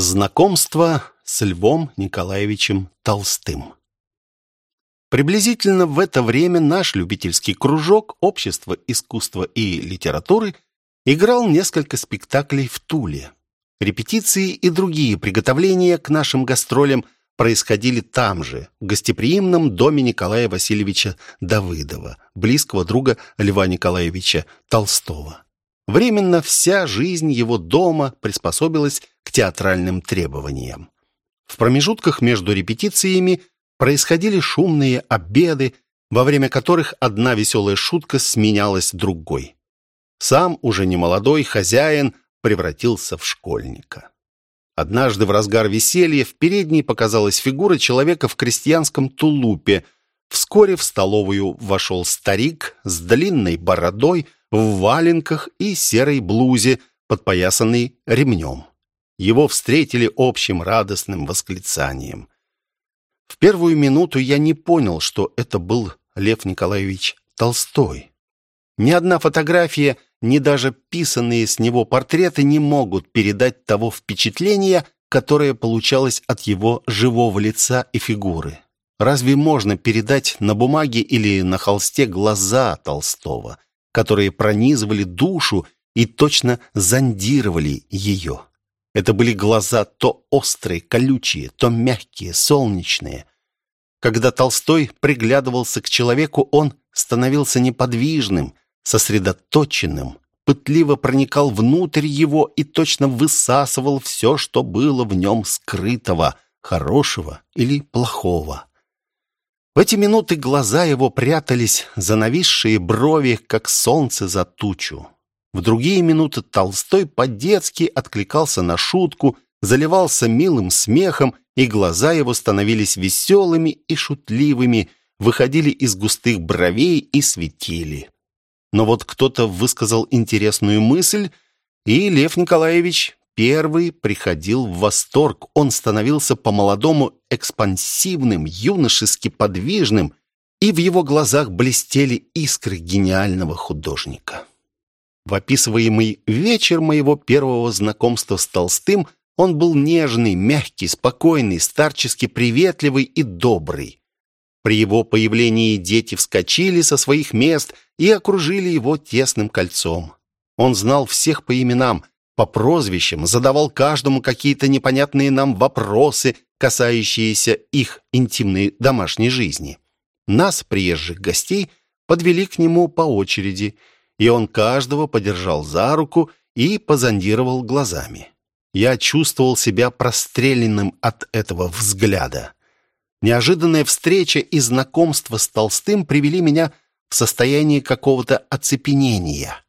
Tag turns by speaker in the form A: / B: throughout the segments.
A: Знакомство с Львом Николаевичем Толстым. Приблизительно в это время наш любительский кружок Общества искусства и литературы играл несколько спектаклей в Туле. Репетиции и другие приготовления к нашим гастролям происходили там же, в гостеприимном доме Николая Васильевича Давыдова, близкого друга Льва Николаевича Толстого. Временно вся жизнь его дома приспособилась к театральным требованиям. В промежутках между репетициями происходили шумные обеды, во время которых одна веселая шутка сменялась другой. Сам уже немолодой хозяин превратился в школьника. Однажды в разгар веселья в передней показалась фигура человека в крестьянском тулупе. Вскоре в столовую вошел старик с длинной бородой, в валенках и серой блузе, подпоясанной ремнем. Его встретили общим радостным восклицанием. В первую минуту я не понял, что это был Лев Николаевич Толстой. Ни одна фотография, ни даже писанные с него портреты не могут передать того впечатления, которое получалось от его живого лица и фигуры. Разве можно передать на бумаге или на холсте глаза Толстого, которые пронизывали душу и точно зондировали ее? Это были глаза то острые, колючие, то мягкие, солнечные. Когда Толстой приглядывался к человеку, он становился неподвижным, сосредоточенным, пытливо проникал внутрь его и точно высасывал все, что было в нем скрытого, хорошего или плохого. В эти минуты глаза его прятались за нависшие брови, как солнце за тучу. В другие минуты Толстой по-детски откликался на шутку, заливался милым смехом, и глаза его становились веселыми и шутливыми, выходили из густых бровей и светили. Но вот кто-то высказал интересную мысль, и Лев Николаевич первый приходил в восторг. Он становился по-молодому экспансивным, юношески подвижным, и в его глазах блестели искры гениального художника. В описываемый вечер моего первого знакомства с Толстым он был нежный, мягкий, спокойный, старчески приветливый и добрый. При его появлении дети вскочили со своих мест и окружили его тесным кольцом. Он знал всех по именам, по прозвищам, задавал каждому какие-то непонятные нам вопросы, касающиеся их интимной домашней жизни. Нас, приезжих гостей, подвели к нему по очереди – и он каждого подержал за руку и позондировал глазами. Я чувствовал себя простреленным от этого взгляда. Неожиданная встреча и знакомство с Толстым привели меня в состояние какого-то оцепенения.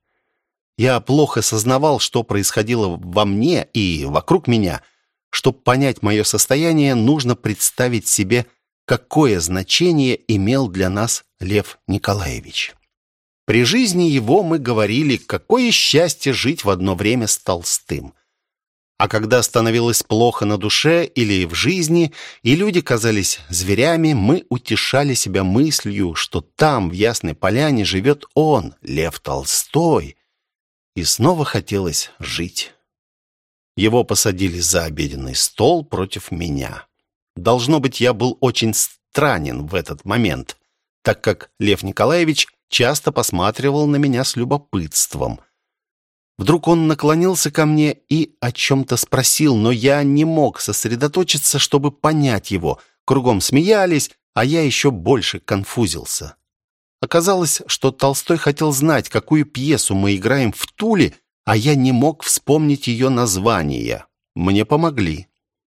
A: Я плохо сознавал, что происходило во мне и вокруг меня. Чтобы понять мое состояние, нужно представить себе, какое значение имел для нас Лев Николаевич. При жизни его мы говорили, какое счастье жить в одно время с Толстым. А когда становилось плохо на душе или в жизни, и люди казались зверями, мы утешали себя мыслью, что там, в Ясной Поляне, живет он, Лев Толстой. И снова хотелось жить. Его посадили за обеденный стол против меня. Должно быть, я был очень странен в этот момент, так как Лев Николаевич часто посматривал на меня с любопытством. Вдруг он наклонился ко мне и о чем-то спросил, но я не мог сосредоточиться, чтобы понять его. Кругом смеялись, а я еще больше конфузился. Оказалось, что Толстой хотел знать, какую пьесу мы играем в Туле, а я не мог вспомнить ее название. Мне помогли.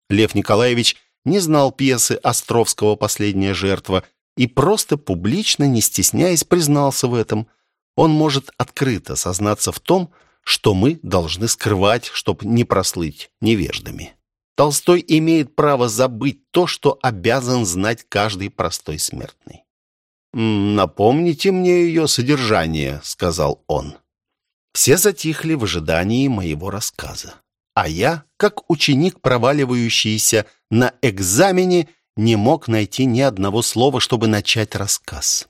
A: Лев Николаевич не знал пьесы Островского «Последняя жертва» и просто публично, не стесняясь, признался в этом. Он может открыто сознаться в том, что мы должны скрывать, чтобы не прослыть невеждами. Толстой имеет право забыть то, что обязан знать каждый простой смертный. «Напомните мне ее содержание», — сказал он. Все затихли в ожидании моего рассказа. А я, как ученик, проваливающийся на экзамене, не мог найти ни одного слова, чтобы начать рассказ.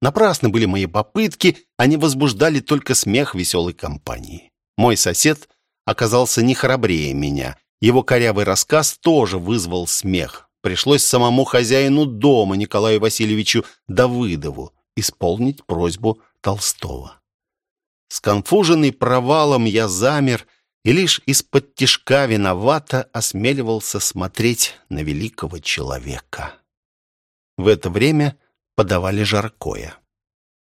A: Напрасны были мои попытки, они возбуждали только смех веселой компании. Мой сосед оказался не храбрее меня, Его корявый рассказ тоже вызвал смех. Пришлось самому хозяину дома, Николаю Васильевичу Давыдову, исполнить просьбу Толстого. Сконфуженный провалом я замер и лишь из-под тишка виновато осмеливался смотреть на великого человека. В это время подавали жаркое.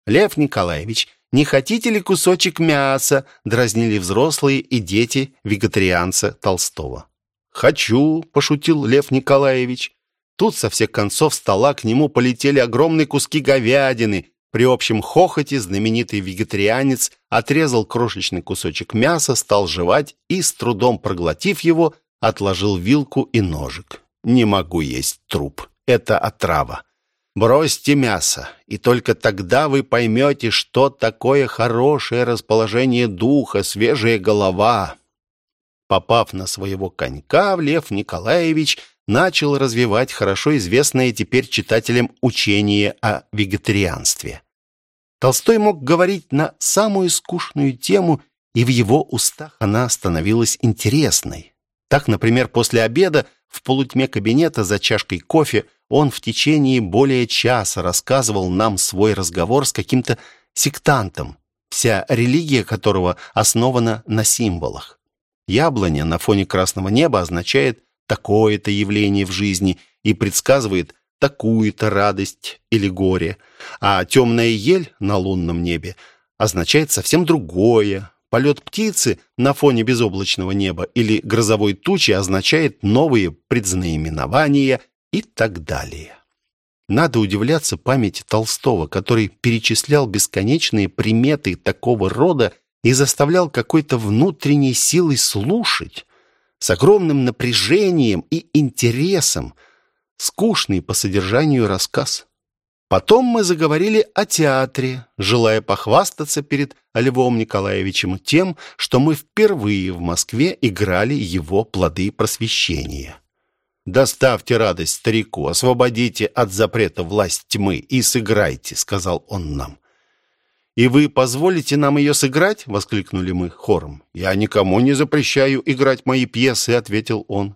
A: «Лев Николаевич, не хотите ли кусочек мяса?» дразнили взрослые и дети вегетарианца Толстого. «Хочу», — пошутил Лев Николаевич. Тут со всех концов стола к нему полетели огромные куски говядины. При общем хохоте знаменитый вегетарианец отрезал крошечный кусочек мяса, стал жевать и, с трудом проглотив его, отложил вилку и ножик. «Не могу есть труп. Это отрава. Бросьте мясо, и только тогда вы поймете, что такое хорошее расположение духа, свежая голова». Попав на своего конька, Лев Николаевич начал развивать хорошо известное теперь читателям учение о вегетарианстве. Толстой мог говорить на самую скучную тему, и в его устах она становилась интересной. Так, например, после обеда в полутьме кабинета за чашкой кофе он в течение более часа рассказывал нам свой разговор с каким-то сектантом, вся религия которого основана на символах. Яблоня на фоне красного неба означает такое-то явление в жизни и предсказывает такую-то радость или горе, а темная ель на лунном небе означает совсем другое. Полет птицы на фоне безоблачного неба или грозовой тучи означает новые предзнаменования и так далее. Надо удивляться памяти Толстого, который перечислял бесконечные приметы такого рода и заставлял какой-то внутренней силой слушать, с огромным напряжением и интересом, скучный по содержанию рассказ. Потом мы заговорили о театре, желая похвастаться перед Львом Николаевичем тем, что мы впервые в Москве играли его плоды просвещения. «Доставьте радость старику, освободите от запрета власть тьмы и сыграйте», — сказал он нам. «И вы позволите нам ее сыграть?» — воскликнули мы хором. «Я никому не запрещаю играть мои пьесы», — ответил он.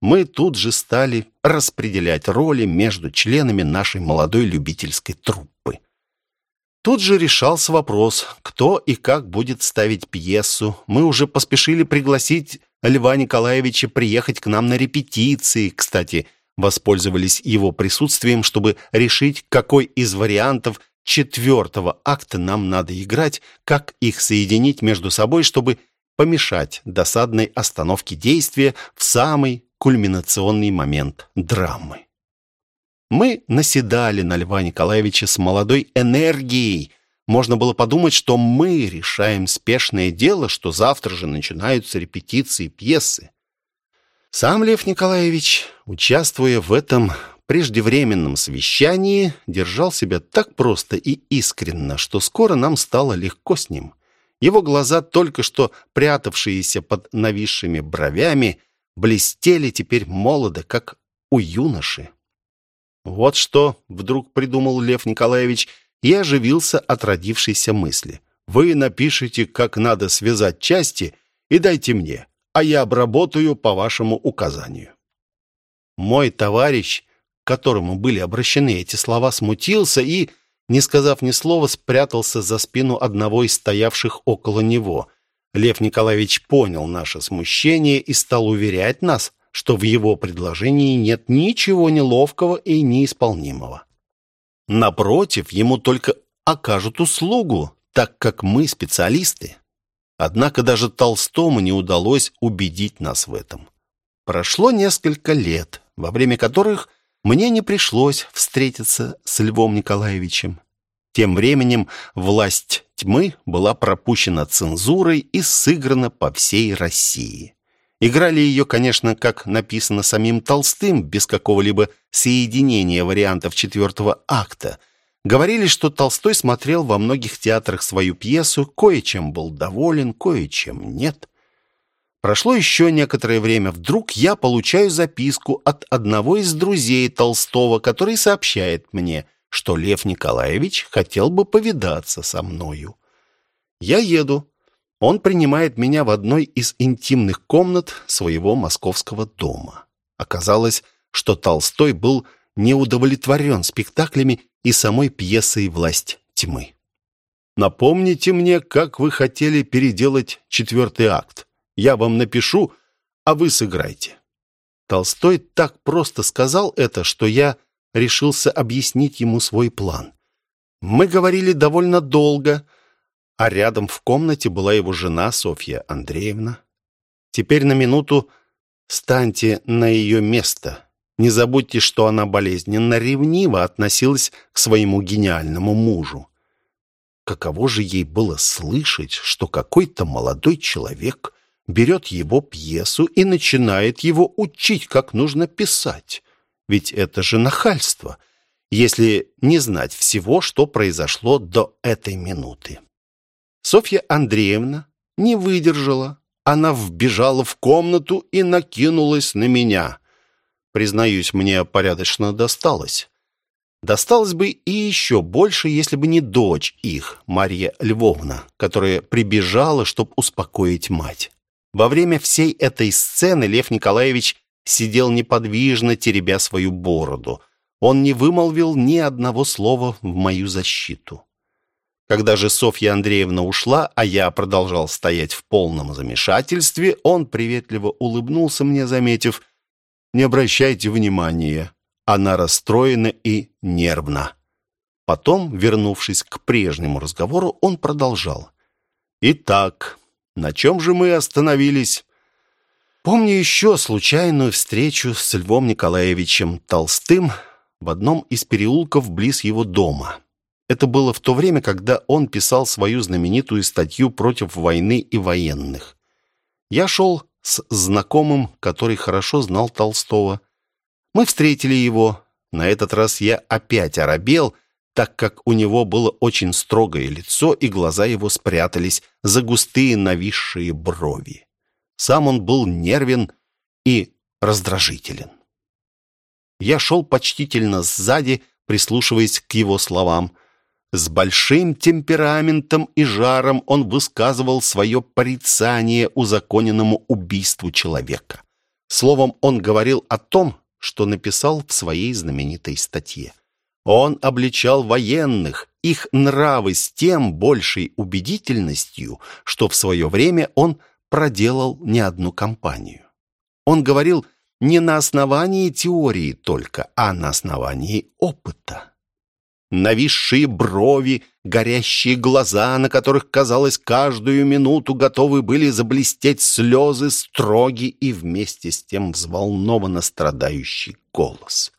A: Мы тут же стали распределять роли между членами нашей молодой любительской труппы. Тут же решался вопрос, кто и как будет ставить пьесу. Мы уже поспешили пригласить Льва Николаевича приехать к нам на репетиции. Кстати, воспользовались его присутствием, чтобы решить, какой из вариантов четвертого акта нам надо играть, как их соединить между собой, чтобы помешать досадной остановке действия в самый кульминационный момент драмы. Мы наседали на Льва Николаевича с молодой энергией, можно было подумать, что мы решаем спешное дело, что завтра же начинаются репетиции пьесы. Сам Лев Николаевич, участвуя в этом преждевременном совещании, держал себя так просто и искренно, что скоро нам стало легко с ним. Его глаза, только что прятавшиеся под нависшими бровями, блестели теперь молодо, как у юноши. «Вот что», — вдруг придумал Лев Николаевич, — и оживился от родившейся мысли. «Вы напишите, как надо связать части, и дайте мне, а я обработаю по вашему указанию». Мой товарищ, которому были обращены эти слова, смутился и, не сказав ни слова, спрятался за спину одного из стоявших около него. Лев Николаевич понял наше смущение и стал уверять нас, что в его предложении нет ничего неловкого и неисполнимого. Напротив, ему только окажут услугу, так как мы специалисты. Однако даже Толстому не удалось убедить нас в этом. Прошло несколько лет, во время которых мне не пришлось встретиться с Львом Николаевичем. Тем временем власть тьмы была пропущена цензурой и сыграна по всей России. Играли ее, конечно, как написано самим Толстым, без какого-либо соединения вариантов четвертого акта. Говорили, что Толстой смотрел во многих театрах свою пьесу, кое-чем был доволен, кое-чем нет. Прошло еще некоторое время. Вдруг я получаю записку от одного из друзей Толстого, который сообщает мне, что Лев Николаевич хотел бы повидаться со мною. Я еду. Он принимает меня в одной из интимных комнат своего московского дома. Оказалось, что Толстой был не удовлетворен спектаклями и самой пьесой «Власть тьмы». «Напомните мне, как вы хотели переделать четвертый акт. Я вам напишу, а вы сыграйте». Толстой так просто сказал это, что я решился объяснить ему свой план. Мы говорили довольно долго, а рядом в комнате была его жена Софья Андреевна. Теперь на минуту станьте на ее место. Не забудьте, что она болезненно ревниво относилась к своему гениальному мужу. Каково же ей было слышать, что какой-то молодой человек берет его пьесу и начинает его учить, как нужно писать. Ведь это же нахальство, если не знать всего, что произошло до этой минуты. Софья Андреевна не выдержала. Она вбежала в комнату и накинулась на меня. Признаюсь, мне порядочно досталось. Досталось бы и еще больше, если бы не дочь их, Марья Львовна, которая прибежала, чтобы успокоить мать. Во время всей этой сцены Лев Николаевич сидел неподвижно, теребя свою бороду. Он не вымолвил ни одного слова в мою защиту. Когда же Софья Андреевна ушла, а я продолжал стоять в полном замешательстве, он приветливо улыбнулся мне, заметив, «Не обращайте внимания, она расстроена и нервна». Потом, вернувшись к прежнему разговору, он продолжал. «Итак, на чем же мы остановились?» Помню еще случайную встречу с Львом Николаевичем Толстым в одном из переулков близ его дома. Это было в то время, когда он писал свою знаменитую статью против войны и военных. Я шел с знакомым, который хорошо знал Толстого. Мы встретили его. На этот раз я опять оробел, так как у него было очень строгое лицо, и глаза его спрятались за густые нависшие брови. Сам он был нервен и раздражителен. Я шел почтительно сзади, прислушиваясь к его словам. С большим темпераментом и жаром он высказывал свое порицание узаконенному убийству человека. Словом, он говорил о том, что написал в своей знаменитой статье. Он обличал военных, их нравы с тем большей убедительностью, что в свое время он проделал не одну кампанию. Он говорил не на основании теории только, а на основании опыта. Нависшие брови, горящие глаза, на которых, казалось, каждую минуту готовы были заблестеть слезы, строгий и вместе с тем взволнованно страдающий голос.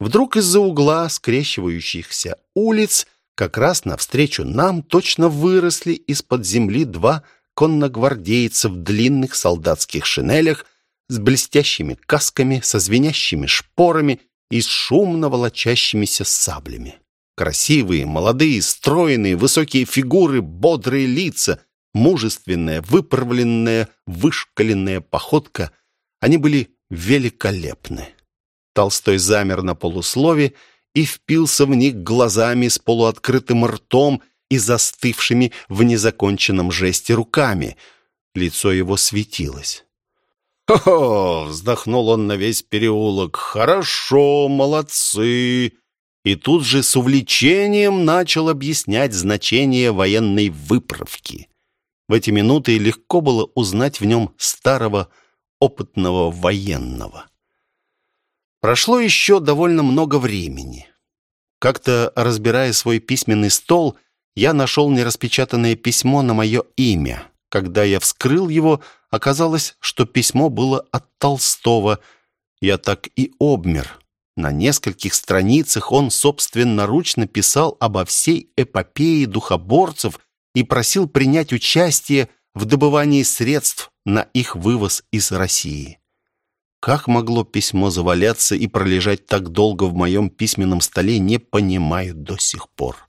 A: Вдруг из-за угла скрещивающихся улиц как раз навстречу нам точно выросли из-под земли два конногвардейцев в длинных солдатских шинелях с блестящими касками, со звенящими шпорами и с шумно волочащимися саблями. Красивые, молодые, стройные, высокие фигуры, бодрые лица, мужественная, выправленная, вышкаленная походка. Они были великолепны. Толстой замер на полуслове и впился в них глазами с полуоткрытым ртом и застывшими в незаконченном жесте руками. Лицо его светилось. «Хо-хо!» — вздохнул он на весь переулок. «Хорошо, молодцы!» И тут же с увлечением начал объяснять значение военной выправки. В эти минуты легко было узнать в нем старого опытного военного. Прошло еще довольно много времени. Как-то, разбирая свой письменный стол, я нашел нераспечатанное письмо на мое имя. Когда я вскрыл его, оказалось, что письмо было от Толстого. Я так и обмер. На нескольких страницах он собственноручно писал обо всей эпопее духоборцев и просил принять участие в добывании средств на их вывоз из России. Как могло письмо заваляться и пролежать так долго в моем письменном столе, не понимаю до сих пор.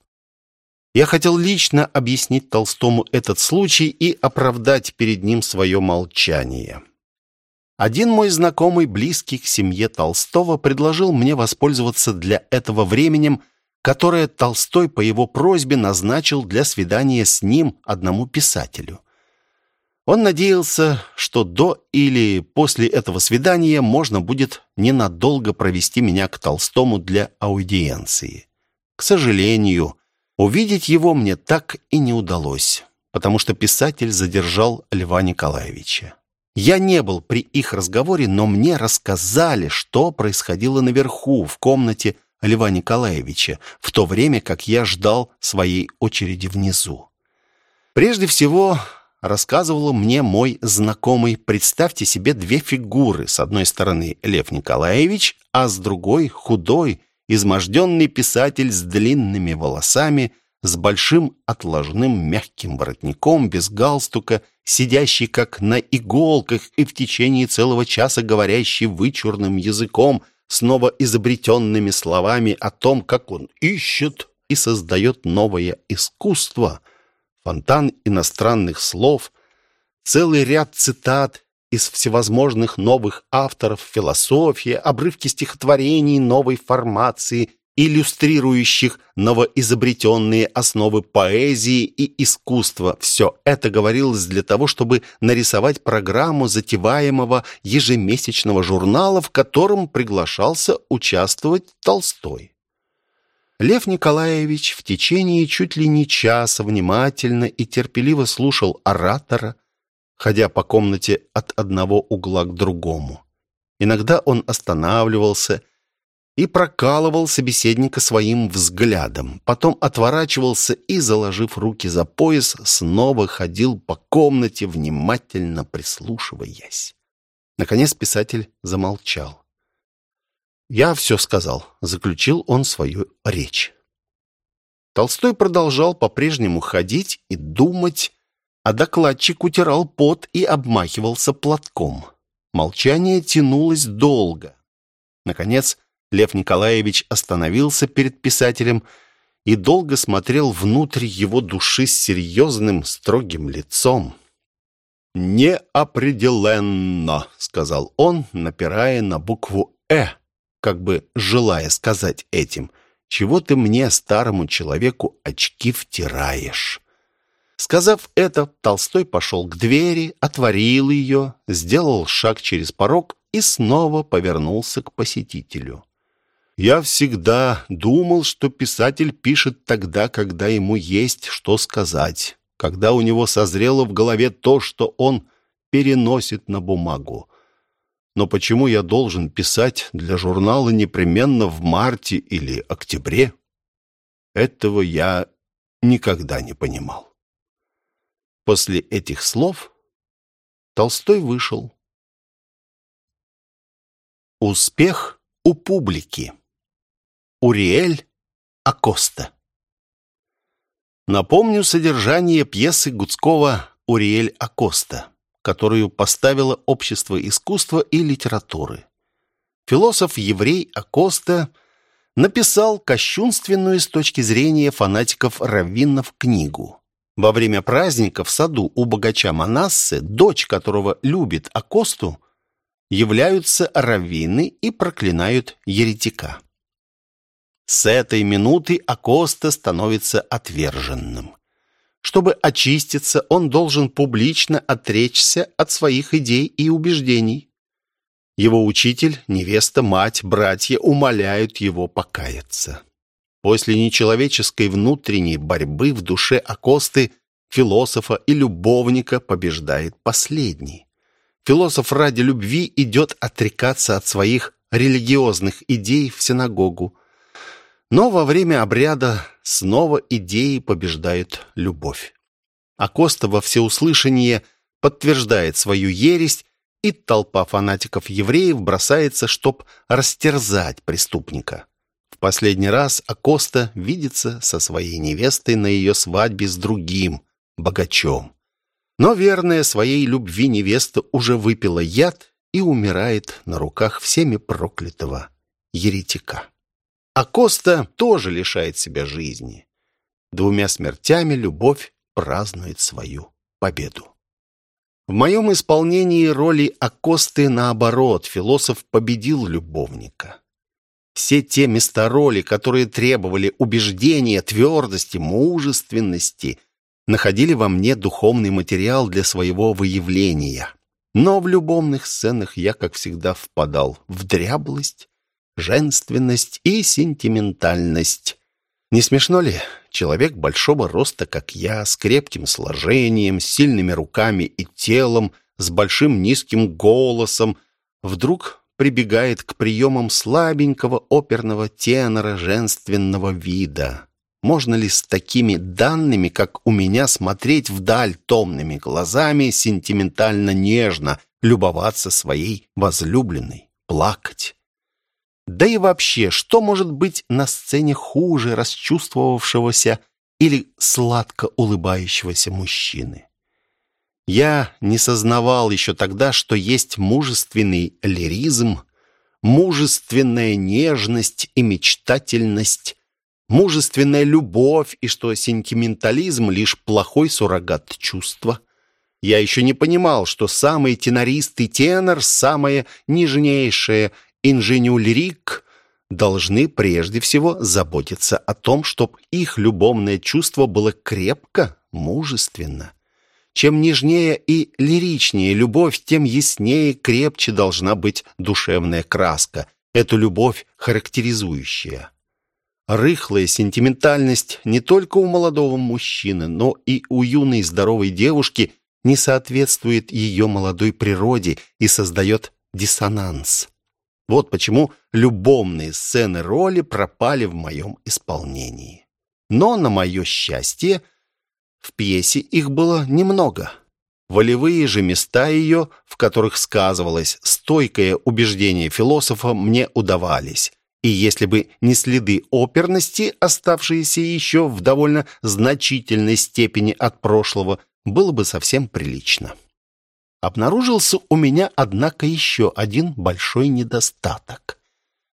A: Я хотел лично объяснить Толстому этот случай и оправдать перед ним свое молчание. Один мой знакомый, близкий к семье Толстого, предложил мне воспользоваться для этого временем, которое Толстой по его просьбе назначил для свидания с ним одному писателю. Он надеялся, что до или после этого свидания можно будет ненадолго провести меня к Толстому для аудиенции. К сожалению, увидеть его мне так и не удалось, потому что писатель задержал Льва Николаевича. Я не был при их разговоре, но мне рассказали, что происходило наверху, в комнате Льва Николаевича, в то время как я ждал своей очереди внизу. Прежде всего, рассказывал мне мой знакомый, представьте себе две фигуры. С одной стороны Лев Николаевич, а с другой худой, изможденный писатель с длинными волосами, с большим отложным мягким воротником, без галстука, сидящий как на иголках и в течение целого часа говорящий вычурным языком, снова изобретенными словами о том, как он ищет и создает новое искусство — фонтан иностранных слов, целый ряд цитат из всевозможных новых авторов, философия, обрывки стихотворений новой формации, иллюстрирующих новоизобретенные основы поэзии и искусства. Все это говорилось для того, чтобы нарисовать программу затеваемого ежемесячного журнала, в котором приглашался участвовать Толстой. Лев Николаевич в течение чуть ли не часа внимательно и терпеливо слушал оратора, ходя по комнате от одного угла к другому. Иногда он останавливался и прокалывал собеседника своим взглядом, потом отворачивался и, заложив руки за пояс, снова ходил по комнате, внимательно прислушиваясь. Наконец писатель замолчал. «Я все сказал», — заключил он свою речь. Толстой продолжал по-прежнему ходить и думать, а докладчик утирал пот и обмахивался платком. Молчание тянулось долго. Наконец, Лев Николаевич остановился перед писателем и долго смотрел внутрь его души с серьезным, строгим лицом. «Неопределенно», — сказал он, напирая на букву «э», как бы желая сказать этим, «Чего ты мне, старому человеку, очки втираешь?» Сказав это, Толстой пошел к двери, отворил ее, сделал шаг через порог и снова повернулся к посетителю. «Я всегда думал, что писатель пишет тогда, когда ему есть что сказать, когда у него созрело в голове то, что он переносит на бумагу. Но почему я должен писать для журнала непременно в марте или октябре? Этого я никогда не понимал. После этих слов Толстой вышел. Успех у публики. Уриэль Акоста. Напомню содержание пьесы Гудского «Уриэль Акоста» которую поставило Общество искусства и литературы. Философ-еврей Акоста написал кощунственную с точки зрения фанатиков-раввинов книгу. Во время праздника в саду у богача Манассы, дочь которого любит Акосту, являются раввины и проклинают еретика. С этой минуты Акоста становится отверженным. Чтобы очиститься, он должен публично отречься от своих идей и убеждений. Его учитель, невеста, мать, братья умоляют его покаяться. После нечеловеческой внутренней борьбы в душе Акосты философа и любовника побеждает последний. Философ ради любви идет отрекаться от своих религиозных идей в синагогу, но во время обряда снова идеи побеждают любовь. А Коста во всеуслышание подтверждает свою ересь, и толпа фанатиков-евреев бросается, чтоб растерзать преступника. В последний раз Акоста видится со своей невестой на ее свадьбе с другим, богачом. Но верная своей любви невеста уже выпила яд и умирает на руках всеми проклятого еретика. А Коста тоже лишает себя жизни. Двумя смертями любовь празднует свою победу. В моем исполнении роли Акосты наоборот, философ победил любовника. Все те места роли, которые требовали убеждения, твердости, мужественности, находили во мне духовный материал для своего выявления. Но в любовных сценах я, как всегда, впадал в дряблость, женственность и сентиментальность. Не смешно ли? Человек большого роста, как я, с крепким сложением, с сильными руками и телом, с большим низким голосом, вдруг прибегает к приемам слабенького оперного тенора женственного вида. Можно ли с такими данными, как у меня, смотреть вдаль томными глазами, сентиментально нежно, любоваться своей возлюбленной, плакать? Да и вообще, что может быть на сцене хуже расчувствовавшегося или сладко улыбающегося мужчины? Я не сознавал еще тогда, что есть мужественный лиризм, мужественная нежность и мечтательность, мужественная любовь, и что сентиментализм — лишь плохой суррогат чувства. Я еще не понимал, что самый тенористый тенор, самое нежнейшее инженю-лирик должны прежде всего заботиться о том, чтобы их любовное чувство было крепко, мужественно. Чем нежнее и лиричнее любовь, тем яснее и крепче должна быть душевная краска, эту любовь характеризующая. Рыхлая сентиментальность не только у молодого мужчины, но и у юной здоровой девушки не соответствует ее молодой природе и создает диссонанс. Вот почему любовные сцены роли пропали в моем исполнении. Но, на мое счастье, в пьесе их было немного. Волевые же места ее, в которых сказывалось стойкое убеждение философа, мне удавались. И если бы не следы оперности, оставшиеся еще в довольно значительной степени от прошлого, было бы совсем прилично. Обнаружился у меня, однако, еще один большой недостаток,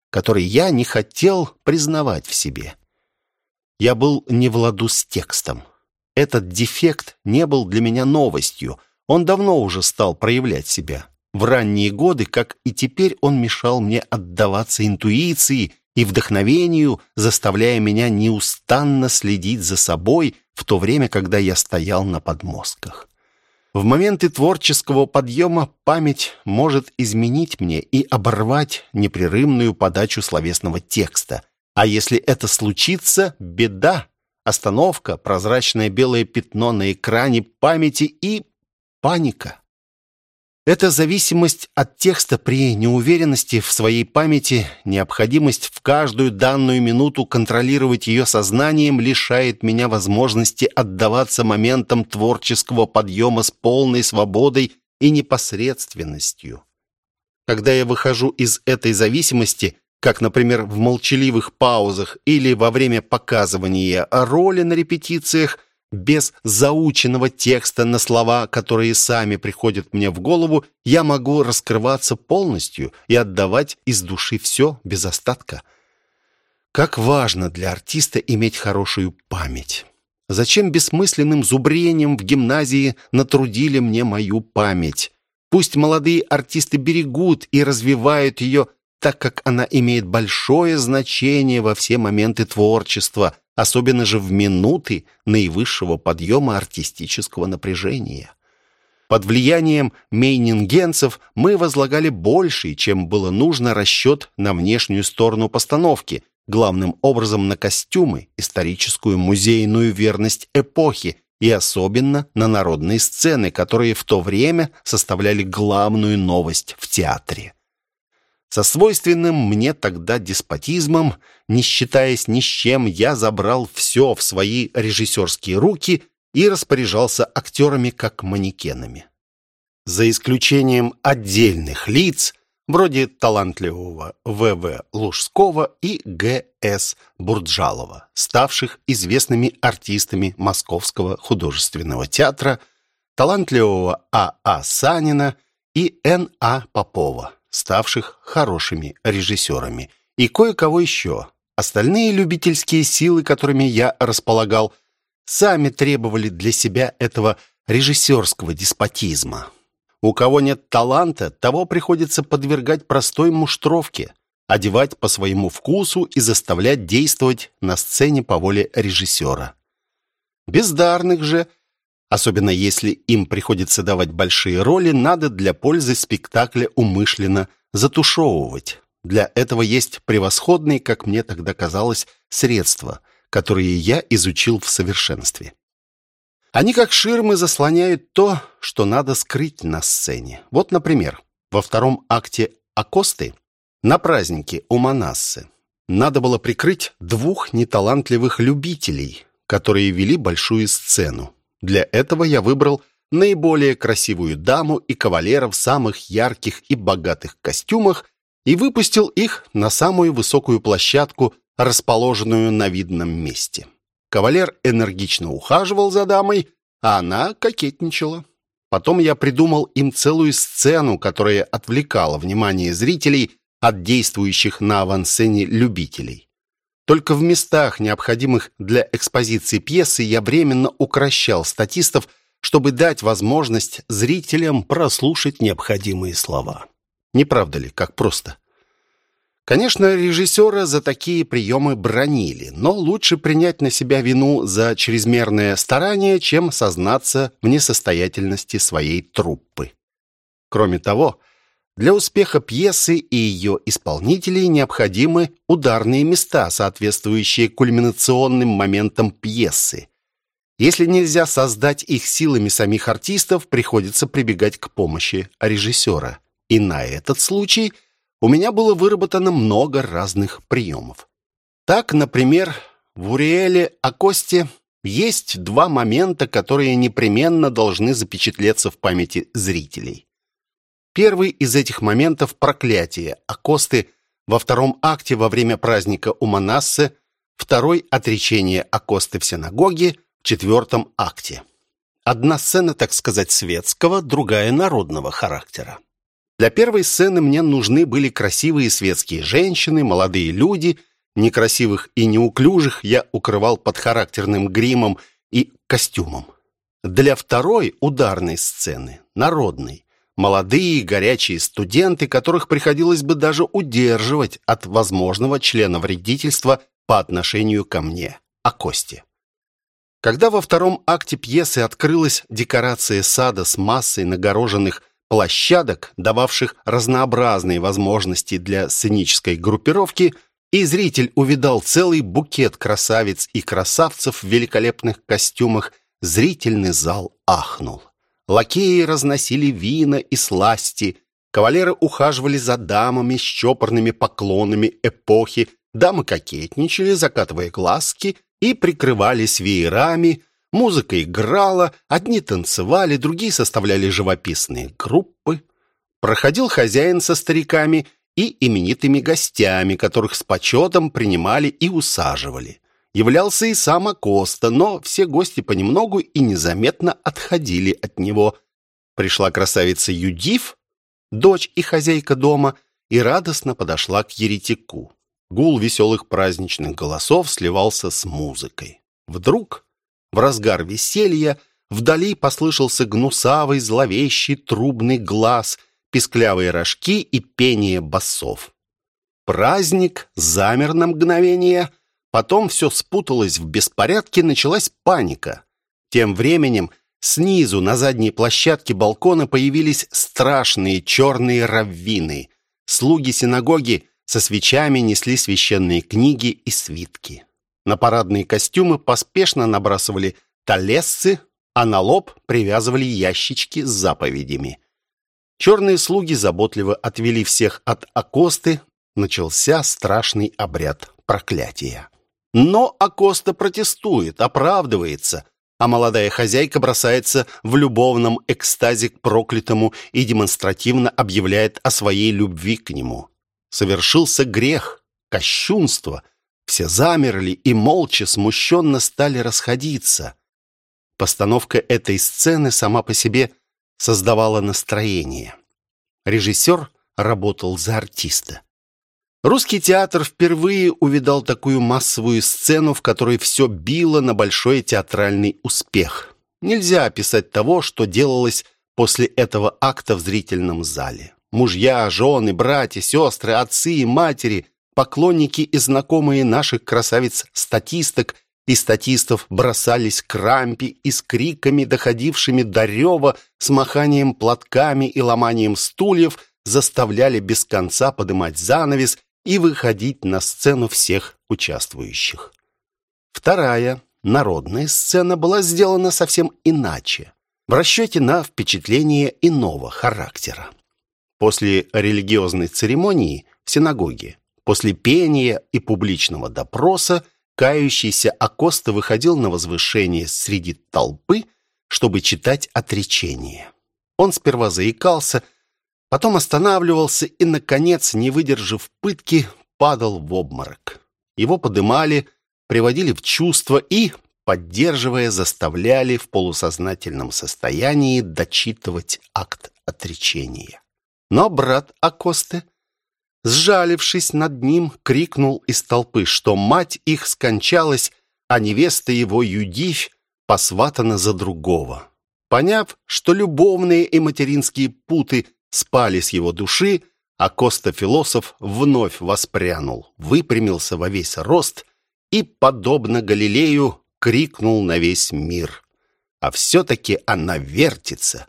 A: который я не хотел признавать в себе. Я был не в ладу с текстом. Этот дефект не был для меня новостью. Он давно уже стал проявлять себя. В ранние годы, как и теперь, он мешал мне отдаваться интуиции и вдохновению, заставляя меня неустанно следить за собой в то время, когда я стоял на подмостках. В моменты творческого подъема память может изменить мне и оборвать непрерывную подачу словесного текста. А если это случится, беда остановка, прозрачное белое пятно на экране памяти и паника. Эта зависимость от текста при неуверенности в своей памяти, необходимость в каждую данную минуту контролировать ее сознанием лишает меня возможности отдаваться моментам творческого подъема с полной свободой и непосредственностью. Когда я выхожу из этой зависимости, как, например, в молчаливых паузах или во время показывания роли на репетициях, без заученного текста на слова, которые сами приходят мне в голову, я могу раскрываться полностью и отдавать из души все без остатка. Как важно для артиста иметь хорошую память. Зачем бессмысленным зубрением в гимназии натрудили мне мою память? Пусть молодые артисты берегут и развивают ее так как она имеет большое значение во все моменты творчества, особенно же в минуты наивысшего подъема артистического напряжения. Под влиянием мейнингенцев мы возлагали больший, чем было нужно, расчет на внешнюю сторону постановки, главным образом на костюмы, историческую музейную верность эпохи и особенно на народные сцены, которые в то время составляли главную новость в театре. Со свойственным мне тогда деспотизмом, не считаясь ни с чем, я забрал все в свои режиссерские руки и распоряжался актерами как манекенами. За исключением отдельных лиц, вроде талантливого В.В. Лужского и Г.С. Бурджалова, ставших известными артистами Московского художественного театра, талантливого А.А. Санина и Н.А. Попова ставших хорошими режиссерами, и кое-кого еще. Остальные любительские силы, которыми я располагал, сами требовали для себя этого режиссерского деспотизма. У кого нет таланта, того приходится подвергать простой муштровке, одевать по своему вкусу и заставлять действовать на сцене по воле режиссера. Бездарных же Особенно если им приходится давать большие роли, надо для пользы спектакля умышленно затушевывать. Для этого есть превосходные, как мне тогда казалось, средства, которые я изучил в совершенстве. Они как ширмы заслоняют то, что надо скрыть на сцене. Вот, например, во втором акте «Акосты» на празднике у Манассы надо было прикрыть двух неталантливых любителей, которые вели большую сцену. Для этого я выбрал наиболее красивую даму и кавалера в самых ярких и богатых костюмах и выпустил их на самую высокую площадку, расположенную на видном месте. Кавалер энергично ухаживал за дамой, а она кокетничала. Потом я придумал им целую сцену, которая отвлекала внимание зрителей от действующих на авансцене любителей. Только в местах, необходимых для экспозиции пьесы, я временно укращал статистов, чтобы дать возможность зрителям прослушать необходимые слова. Не правда ли, как просто? Конечно, режиссера за такие приемы бронили, но лучше принять на себя вину за чрезмерное старание, чем сознаться в несостоятельности своей труппы. Кроме того, для успеха пьесы и ее исполнителей необходимы ударные места, соответствующие кульминационным моментам пьесы. Если нельзя создать их силами самих артистов, приходится прибегать к помощи режиссера. И на этот случай у меня было выработано много разных приемов. Так, например, в Уриэле Акосте есть два момента, которые непременно должны запечатлеться в памяти зрителей. Первый из этих моментов – проклятие Акосты во втором акте во время праздника у Манассы, второй – отречение Акосты в синагоге в четвертом акте. Одна сцена, так сказать, светского, другая – народного характера. Для первой сцены мне нужны были красивые светские женщины, молодые люди. Некрасивых и неуклюжих я укрывал под характерным гримом и костюмом. Для второй ударной сцены, народной, молодые горячие студенты, которых приходилось бы даже удерживать от возможного члена вредительства по отношению ко мне, о Косте. Когда во втором акте пьесы открылась декорация сада с массой нагороженных площадок, дававших разнообразные возможности для сценической группировки, и зритель увидал целый букет красавиц и красавцев в великолепных костюмах, зрительный зал ахнул. Лакеи разносили вина и сласти, кавалеры ухаживали за дамами с чопорными поклонами эпохи, дамы кокетничали, закатывая глазки и прикрывались веерами, музыка играла, одни танцевали, другие составляли живописные группы. Проходил хозяин со стариками и именитыми гостями, которых с почетом принимали и усаживали являлся и сам Акоста, но все гости понемногу и незаметно отходили от него. Пришла красавица Юдив, дочь и хозяйка дома, и радостно подошла к еретику. Гул веселых праздничных голосов сливался с музыкой. Вдруг, в разгар веселья, вдали послышался гнусавый, зловещий трубный глаз, писклявые рожки и пение басов. Праздник замер на мгновение — Потом все спуталось в беспорядке, началась паника. Тем временем снизу на задней площадке балкона появились страшные черные раввины. Слуги синагоги со свечами несли священные книги и свитки. На парадные костюмы поспешно набрасывали талесцы, а на лоб привязывали ящички с заповедями. Черные слуги заботливо отвели всех от окосты, начался страшный обряд проклятия. Но Акоста протестует, оправдывается, а молодая хозяйка бросается в любовном экстазе к проклятому и демонстративно объявляет о своей любви к нему. Совершился грех, кощунство. Все замерли и молча, смущенно стали расходиться. Постановка этой сцены сама по себе создавала настроение. Режиссер работал за артиста. Русский театр впервые увидал такую массовую сцену, в которой все било на большой театральный успех. Нельзя описать того, что делалось после этого акта в зрительном зале. Мужья, жены, братья, сестры, отцы и матери, поклонники и знакомые наших красавиц-статисток и статистов бросались к рампе и с криками, доходившими до рева, с маханием платками и ломанием стульев, заставляли без конца подымать занавес и выходить на сцену всех участвующих. Вторая, народная сцена была сделана совсем иначе, в расчете на впечатление иного характера. После религиозной церемонии в синагоге, после пения и публичного допроса, кающийся Акоста выходил на возвышение среди толпы, чтобы читать отречение. Он сперва заикался, потом останавливался и, наконец, не выдержав пытки, падал в обморок. Его подымали, приводили в чувство и, поддерживая, заставляли в полусознательном состоянии дочитывать акт отречения. Но брат Акосте, сжалившись над ним, крикнул из толпы, что мать их скончалась, а невеста его Юдивь посватана за другого. Поняв, что любовные и материнские путы спали с его души, Акоста-философ вновь воспрянул, выпрямился во весь рост и, подобно Галилею, крикнул на весь мир. А все-таки она вертится.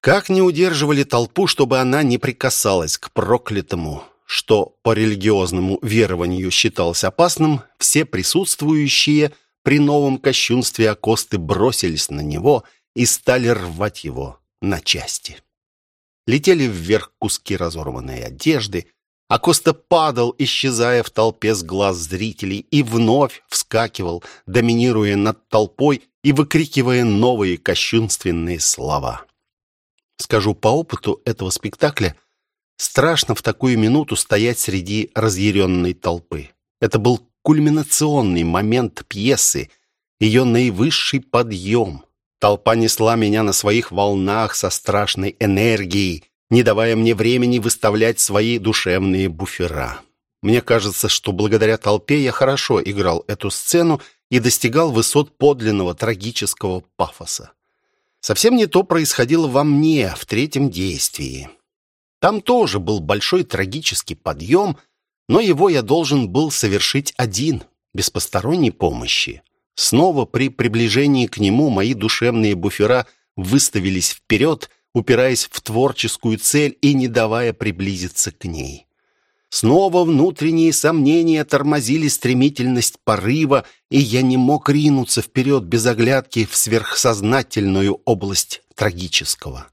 A: Как не удерживали толпу, чтобы она не прикасалась к проклятому, что по религиозному верованию считалось опасным, все присутствующие при новом кощунстве Акосты бросились на него и стали рвать его на части. Летели вверх куски разорванной одежды, а Коста падал, исчезая в толпе с глаз зрителей, и вновь вскакивал, доминируя над толпой и выкрикивая новые кощунственные слова. Скажу по опыту этого спектакля, страшно в такую минуту стоять среди разъяренной толпы. Это был кульминационный момент пьесы, ее наивысший подъем. Толпа несла меня на своих волнах со страшной энергией, не давая мне времени выставлять свои душевные буфера. Мне кажется, что благодаря толпе я хорошо играл эту сцену и достигал высот подлинного трагического пафоса. Совсем не то происходило во мне в третьем действии. Там тоже был большой трагический подъем, но его я должен был совершить один, без посторонней помощи. Снова при приближении к нему мои душевные буфера выставились вперед, упираясь в творческую цель и не давая приблизиться к ней. Снова внутренние сомнения тормозили стремительность порыва, и я не мог ринуться вперед без оглядки в сверхсознательную область трагического.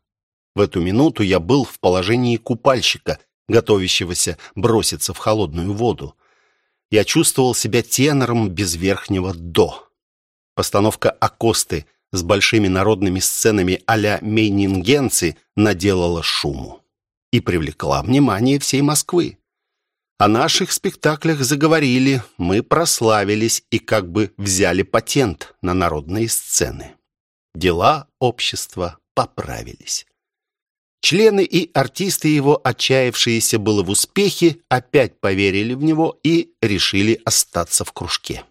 A: В эту минуту я был в положении купальщика, готовящегося броситься в холодную воду. Я чувствовал себя тенором без верхнего «до». Постановка Акосты с большими народными сценами а-ля Мейнингенцы наделала шуму и привлекла внимание всей Москвы. О наших спектаклях заговорили, мы прославились и как бы взяли патент на народные сцены. Дела общества поправились. Члены и артисты его, отчаявшиеся было в успехе, опять поверили в него и решили остаться в кружке.